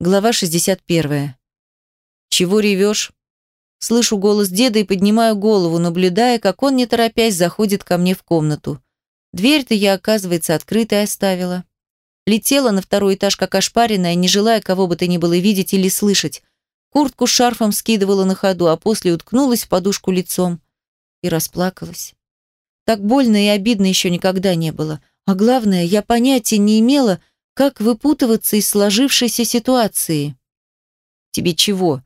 Глава 61. «Чего ревешь?» Слышу голос деда и поднимаю голову, наблюдая, как он, не торопясь, заходит ко мне в комнату. Дверь-то я, оказывается, открытой оставила. Летела на второй этаж, как ошпаренная, не желая кого бы то ни было видеть или слышать. Куртку с шарфом скидывала на ходу, а после уткнулась в подушку лицом. И расплакалась. Так больно и обидно еще никогда не было. А главное, я понятия не имела, как выпутываться из сложившейся ситуации. «Тебе чего?»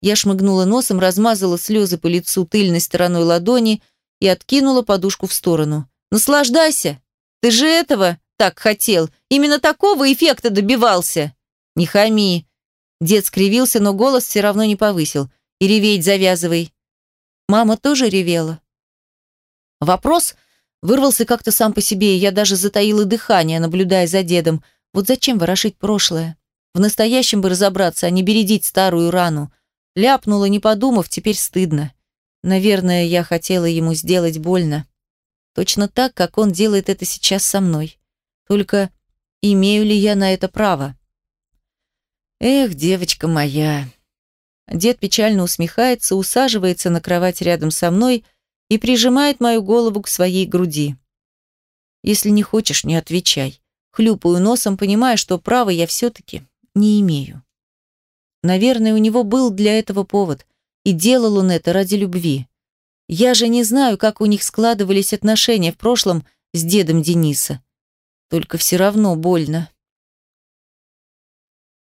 Я шмыгнула носом, размазала слезы по лицу тыльной стороной ладони и откинула подушку в сторону. «Наслаждайся! Ты же этого так хотел! Именно такого эффекта добивался!» «Не хами!» Дед скривился, но голос все равно не повысил. «И реветь завязывай!» Мама тоже ревела. Вопрос вырвался как-то сам по себе, и я даже затаила дыхание, наблюдая за дедом. Вот зачем ворошить прошлое? В настоящем бы разобраться, а не бередить старую рану. Ляпнула, не подумав, теперь стыдно. Наверное, я хотела ему сделать больно. Точно так, как он делает это сейчас со мной. Только имею ли я на это право? Эх, девочка моя. Дед печально усмехается, усаживается на кровать рядом со мной и прижимает мою голову к своей груди. Если не хочешь, не отвечай. Хлюпаю носом, понимая, что права я все-таки не имею. Наверное, у него был для этого повод, и делал он это ради любви. Я же не знаю, как у них складывались отношения в прошлом с дедом Дениса. Только все равно больно.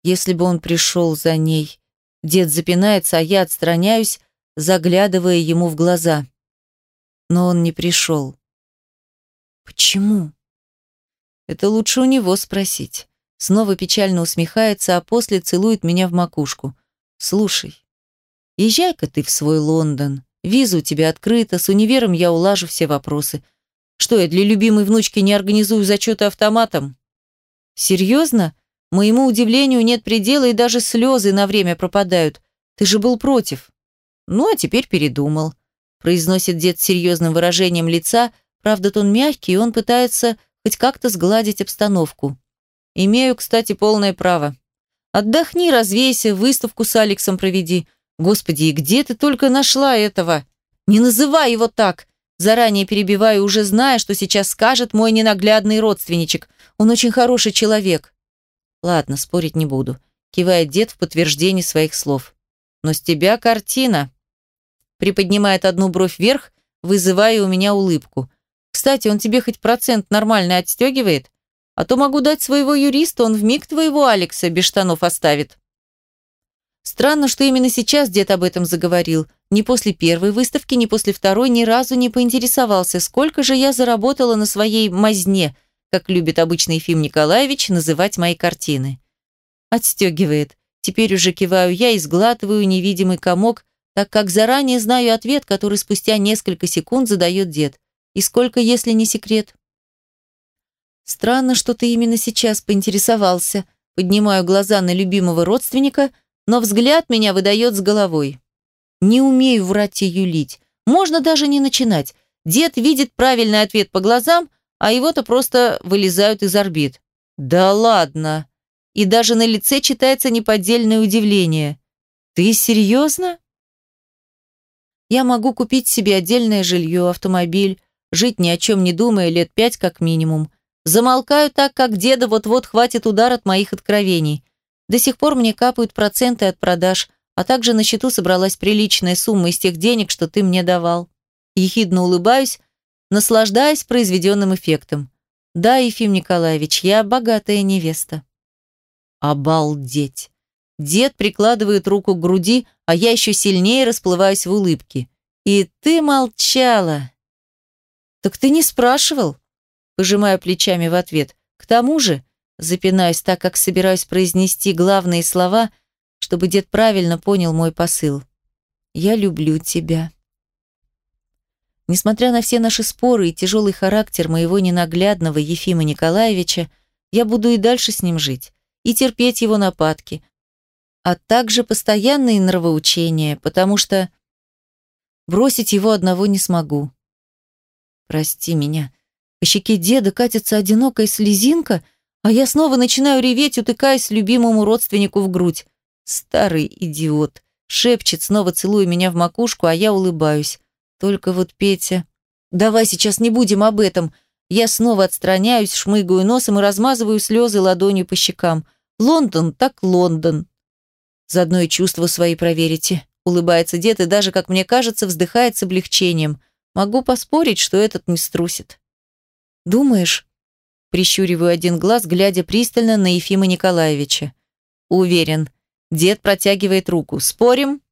Если бы он пришел за ней. Дед запинается, а я отстраняюсь, заглядывая ему в глаза. Но он не пришел. Почему? Это лучше у него спросить. Снова печально усмехается, а после целует меня в макушку. «Слушай, езжай-ка ты в свой Лондон. Виза у тебя открыта, с универом я улажу все вопросы. Что, я для любимой внучки не организую зачеты автоматом?» «Серьезно? Моему удивлению нет предела, и даже слезы на время пропадают. Ты же был против». «Ну, а теперь передумал», – произносит дед с серьезным выражением лица, правда, тон мягкий, и он пытается хоть как-то сгладить обстановку. Имею, кстати, полное право. Отдохни, развейся, выставку с Алексом проведи. Господи, и где ты только нашла этого? Не называй его так. Заранее перебиваю, уже зная, что сейчас скажет мой ненаглядный родственничек. Он очень хороший человек. Ладно, спорить не буду. Кивает дед в подтверждение своих слов. Но с тебя картина. Приподнимает одну бровь вверх, вызывая у меня улыбку. Кстати, он тебе хоть процент нормально отстегивает? А то могу дать своего юриста, он вмиг твоего Алекса без штанов оставит. Странно, что именно сейчас дед об этом заговорил. Ни после первой выставки, ни после второй ни разу не поинтересовался, сколько же я заработала на своей мазне, как любит обычный Ефим Николаевич называть мои картины. Отстегивает. Теперь уже киваю я и сглатываю невидимый комок, так как заранее знаю ответ, который спустя несколько секунд задает дед. И сколько, если не секрет? Странно, что ты именно сейчас поинтересовался. Поднимаю глаза на любимого родственника, но взгляд меня выдает с головой. Не умею врать и юлить. Можно даже не начинать. Дед видит правильный ответ по глазам, а его-то просто вылезают из орбит. Да ладно. И даже на лице читается неподдельное удивление. Ты серьезно? Я могу купить себе отдельное жилье, автомобиль, жить ни о чем не думая лет пять как минимум. Замолкаю так, как деда вот-вот хватит удар от моих откровений. До сих пор мне капают проценты от продаж, а также на счету собралась приличная сумма из тех денег, что ты мне давал. Ехидно улыбаюсь, наслаждаясь произведенным эффектом. Да, Ефим Николаевич, я богатая невеста. Обалдеть. Дед прикладывает руку к груди, а я еще сильнее расплываюсь в улыбке. И ты молчала. Так ты не спрашивал? Пожимаю плечами в ответ. К тому же, запинаюсь так, как собираюсь произнести главные слова, чтобы дед правильно понял мой посыл. «Я люблю тебя». Несмотря на все наши споры и тяжелый характер моего ненаглядного Ефима Николаевича, я буду и дальше с ним жить, и терпеть его нападки, а также постоянные нравоучения, потому что бросить его одного не смогу. Прости меня, по щеке деда катится одинокая слезинка, А я снова начинаю реветь, утыкаясь любимому родственнику в грудь. Старый идиот. Шепчет, снова целуя меня в макушку, а я улыбаюсь. Только вот Петя... Давай сейчас не будем об этом. Я снова отстраняюсь, шмыгаю носом и размазываю слезы ладонью по щекам. Лондон так Лондон. Заодно и чувства свои проверите. Улыбается дед и даже, как мне кажется, вздыхает с облегчением. Могу поспорить, что этот не струсит. Думаешь? Прищуриваю один глаз, глядя пристально на Ефима Николаевича. Уверен. Дед протягивает руку. Спорим?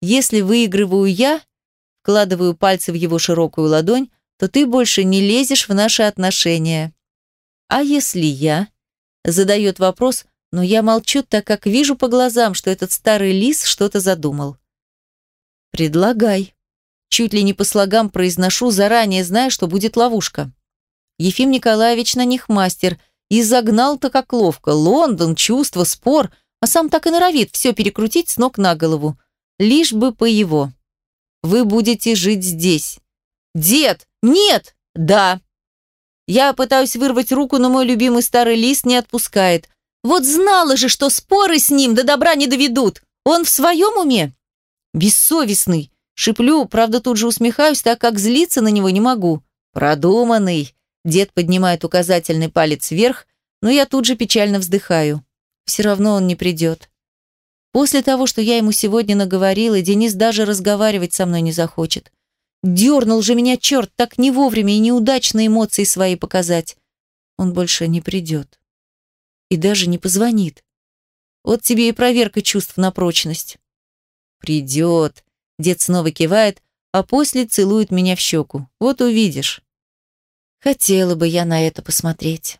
Если выигрываю я, вкладываю пальцы в его широкую ладонь, то ты больше не лезешь в наши отношения. А если я? Задает вопрос, но я молчу, так как вижу по глазам, что этот старый лис что-то задумал. Предлагай. Чуть ли не по слогам произношу, заранее зная, что будет ловушка. Ефим Николаевич на них мастер. И загнал-то как ловко. Лондон, чувство, спор. А сам так и норовит все перекрутить с ног на голову. Лишь бы по его. Вы будете жить здесь. Дед! Нет! Да! Я пытаюсь вырвать руку, но мой любимый старый лист не отпускает. Вот знала же, что споры с ним до добра не доведут. Он в своем уме? Бессовестный. Шиплю, правда тут же усмехаюсь, так как злиться на него не могу. Продуманный. Дед поднимает указательный палец вверх, но я тут же печально вздыхаю. Все равно он не придет. После того, что я ему сегодня наговорила, Денис даже разговаривать со мной не захочет. Дернул же меня черт так не вовремя и неудачно эмоции свои показать. Он больше не придет. И даже не позвонит. Вот тебе и проверка чувств на прочность. Придет. Дед снова кивает, а после целует меня в щеку. Вот увидишь. Хотела бы я на это посмотреть.